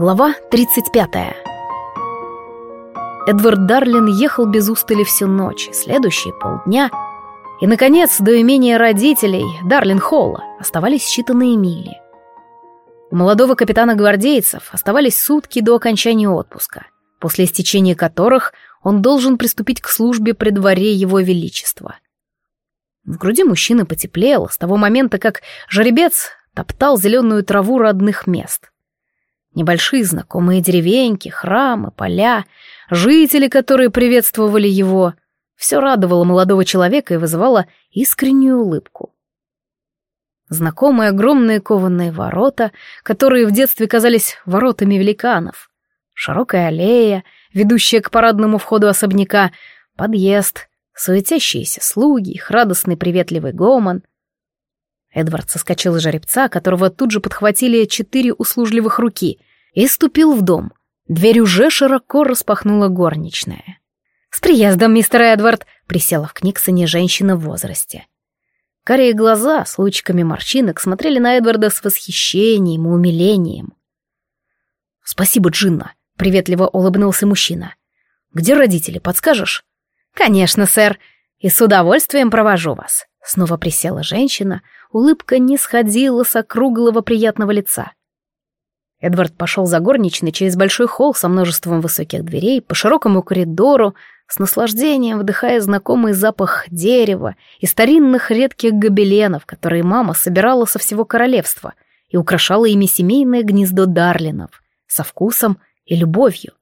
Глава 35. Эдвард Дарлин ехал без устали всю ночь, следующие полдня, и, наконец, до имения родителей Дарлин Холла оставались считанные мили. У молодого капитана гвардейцев оставались сутки до окончания отпуска, после истечения которых он должен приступить к службе при дворе его величества. В груди мужчины потеплело с того момента, как жеребец топтал зеленую траву родных мест. Небольшие знакомые деревеньки, храмы, поля, жители, которые приветствовали его, все радовало молодого человека и вызывало искреннюю улыбку. Знакомые огромные кованые ворота, которые в детстве казались воротами великанов, широкая аллея, ведущая к парадному входу особняка, подъезд, суетящиеся слуги, их радостный приветливый гомон. Эдвард соскочил с жеребца, которого тут же подхватили четыре услужливых руки, и ступил в дом. Дверь уже широко распахнула горничная. «С приездом, мистер Эдвард!» — присела в Книксоне женщина в возрасте. Карие глаза с лучиками морщинок смотрели на Эдварда с восхищением и умилением. «Спасибо, Джинна!» — приветливо улыбнулся мужчина. «Где родители, подскажешь?» «Конечно, сэр, и с удовольствием провожу вас». Снова присела женщина, улыбка не сходила с округлого приятного лица. Эдвард пошел за горничной через большой холл со множеством высоких дверей, по широкому коридору, с наслаждением вдыхая знакомый запах дерева и старинных редких гобеленов, которые мама собирала со всего королевства и украшала ими семейное гнездо Дарлинов со вкусом и любовью.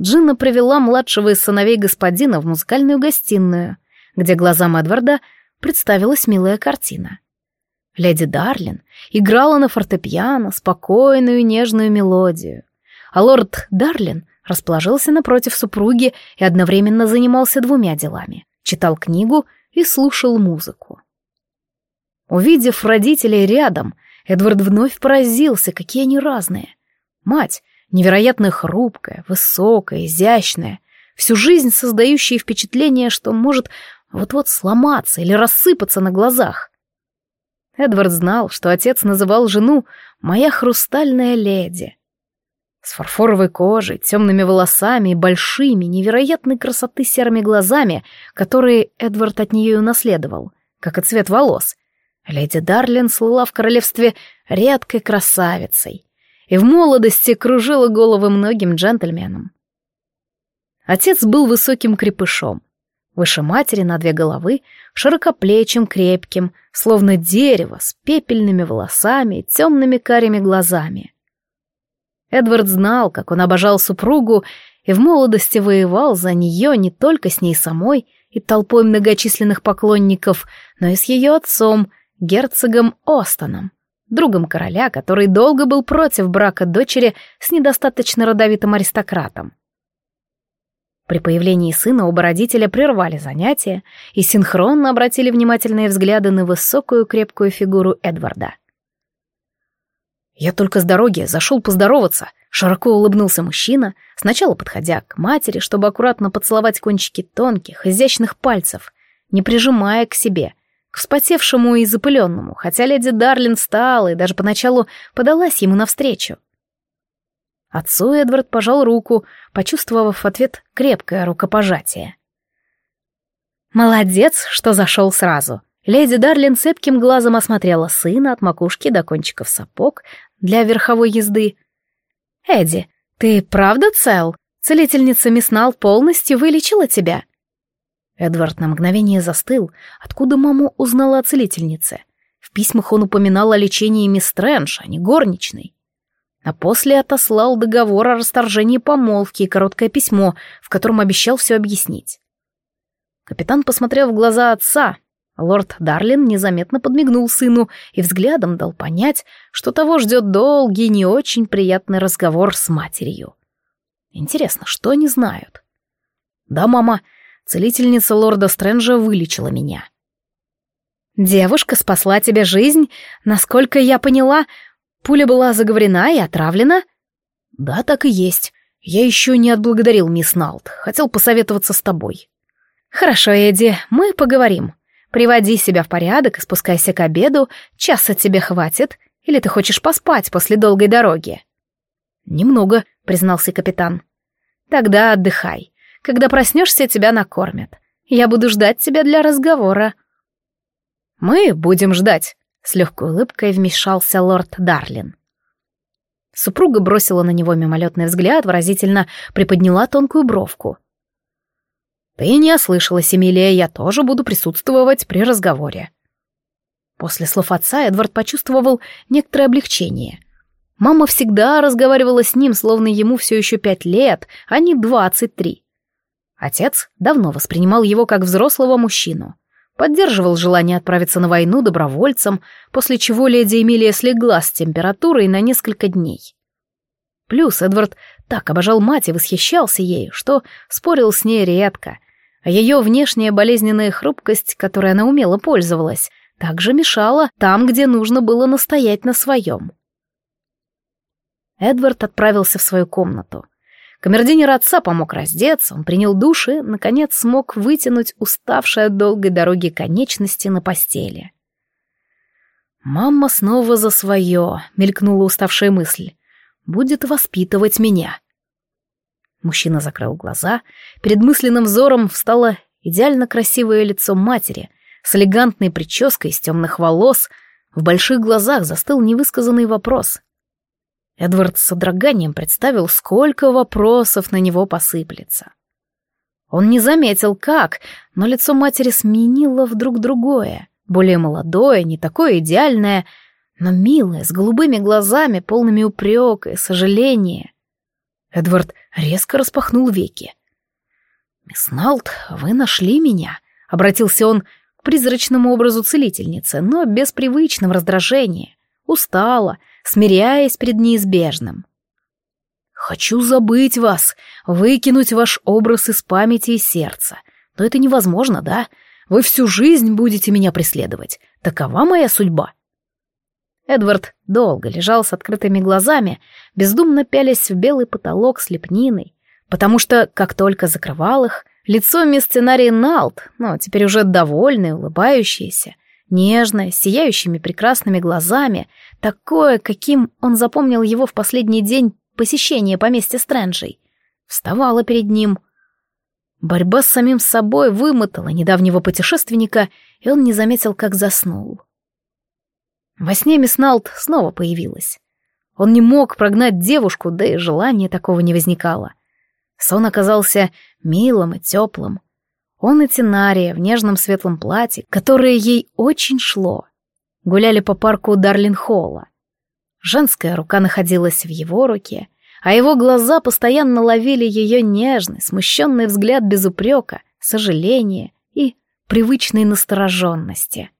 Джинна привела младшего из сыновей господина в музыкальную гостиную, где глазам Эдварда представилась милая картина. Леди Дарлин играла на фортепиано спокойную нежную мелодию, а лорд Дарлин расположился напротив супруги и одновременно занимался двумя делами — читал книгу и слушал музыку. Увидев родителей рядом, Эдвард вновь поразился, какие они разные. Мать невероятно хрупкая, высокая, изящная, всю жизнь создающая впечатление, что может вот-вот сломаться или рассыпаться на глазах. Эдвард знал, что отец называл жену «моя хрустальная леди». С фарфоровой кожей, темными волосами и большими, невероятной красоты серыми глазами, которые Эдвард от нее унаследовал, как и цвет волос. Леди Дарлин слыла в королевстве редкой красавицей, и в молодости кружила головы многим джентльменам. Отец был высоким крепышом, выше матери на две головы, широкоплечим, крепким, словно дерево, с пепельными волосами и темными карими глазами. Эдвард знал, как он обожал супругу и в молодости воевал за нее не только с ней самой и толпой многочисленных поклонников, но и с ее отцом, герцогом Остоном другом короля, который долго был против брака дочери с недостаточно родовитым аристократом. При появлении сына оба родителя прервали занятия и синхронно обратили внимательные взгляды на высокую крепкую фигуру Эдварда. «Я только с дороги зашел поздороваться», — широко улыбнулся мужчина, сначала подходя к матери, чтобы аккуратно поцеловать кончики тонких, изящных пальцев, не прижимая к себе — к вспотевшему и запыленному, хотя леди Дарлин встала и даже поначалу подалась ему навстречу. Отцу Эдвард пожал руку, почувствовав в ответ крепкое рукопожатие. «Молодец, что зашел сразу!» Леди Дарлин цепким глазом осмотрела сына от макушки до кончиков сапог для верховой езды. «Эдди, ты правда цел? Целительница Миснал полностью вылечила тебя?» Эдвард на мгновение застыл. Откуда маму узнала о целительнице? В письмах он упоминал о лечении мисс Стрэндж, а не горничной. А после отослал договор о расторжении помолвки и короткое письмо, в котором обещал все объяснить. Капитан посмотрел в глаза отца. Лорд Дарлин незаметно подмигнул сыну и взглядом дал понять, что того ждет долгий, не очень приятный разговор с матерью. Интересно, что они знают? «Да, мама, Целительница лорда Стрэнджа вылечила меня. «Девушка спасла тебе жизнь. Насколько я поняла, пуля была заговорена и отравлена?» «Да, так и есть. Я еще не отблагодарил мисс Налт. Хотел посоветоваться с тобой». «Хорошо, Эдди, мы поговорим. Приводи себя в порядок и спускайся к обеду. Часа тебе хватит. Или ты хочешь поспать после долгой дороги?» «Немного», — признался капитан. «Тогда отдыхай. Когда проснешься, тебя накормят. Я буду ждать тебя для разговора». «Мы будем ждать», — с легкой улыбкой вмешался лорд Дарлин. Супруга бросила на него мимолетный взгляд, выразительно приподняла тонкую бровку. «Ты не ослышалась, Эмилия, я тоже буду присутствовать при разговоре». После слов отца Эдвард почувствовал некоторое облегчение. Мама всегда разговаривала с ним, словно ему все еще пять лет, а не двадцать три. Отец давно воспринимал его как взрослого мужчину, поддерживал желание отправиться на войну добровольцем, после чего леди Эмилия слегла с температурой на несколько дней. Плюс Эдвард так обожал мать и восхищался ею, что спорил с ней редко, а ее внешняя болезненная хрупкость, которой она умело пользовалась, также мешала там, где нужно было настоять на своем. Эдвард отправился в свою комнату. Камердинер отца помог раздеться, он принял душ и, наконец, смог вытянуть уставшие от долгой дороги конечности на постели. «Мама снова за свое», — мелькнула уставшая мысль. «Будет воспитывать меня». Мужчина закрыл глаза, перед мысленным взором встало идеально красивое лицо матери с элегантной прической из темных волос, в больших глазах застыл невысказанный вопрос. Эдвард с содроганием представил, сколько вопросов на него посыплется. Он не заметил, как, но лицо матери сменило вдруг другое, более молодое, не такое идеальное, но милое, с голубыми глазами, полными упрека и сожаления. Эдвард резко распахнул веки. «Мисс Налт, вы нашли меня?» — обратился он к призрачному образу целительницы, но без привычного раздражения. Устала, смиряясь перед неизбежным. «Хочу забыть вас, выкинуть ваш образ из памяти и сердца. Но это невозможно, да? Вы всю жизнь будете меня преследовать. Такова моя судьба». Эдвард долго лежал с открытыми глазами, бездумно пялясь в белый потолок с лепниной, потому что, как только закрывал их, лицо мисс сценария Налт, но теперь уже довольное, улыбающееся, нежное, сияющими прекрасными глазами, такое, каким он запомнил его в последний день посещения поместья Стрэнджей, вставала перед ним. Борьба с самим собой вымотала недавнего путешественника, и он не заметил, как заснул. Во сне мисс Налт снова появилась. Он не мог прогнать девушку, да и желания такого не возникало. Сон оказался милым и теплым, он и Тинария в нежном светлом платье, которое ей очень шло. Гуляли по парку Дарлин-Холла. Женская рука находилась в его руке, а его глаза постоянно ловили ее нежный, смущенный взгляд без упрека, сожаления и привычной настороженности.